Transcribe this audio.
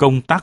công tắc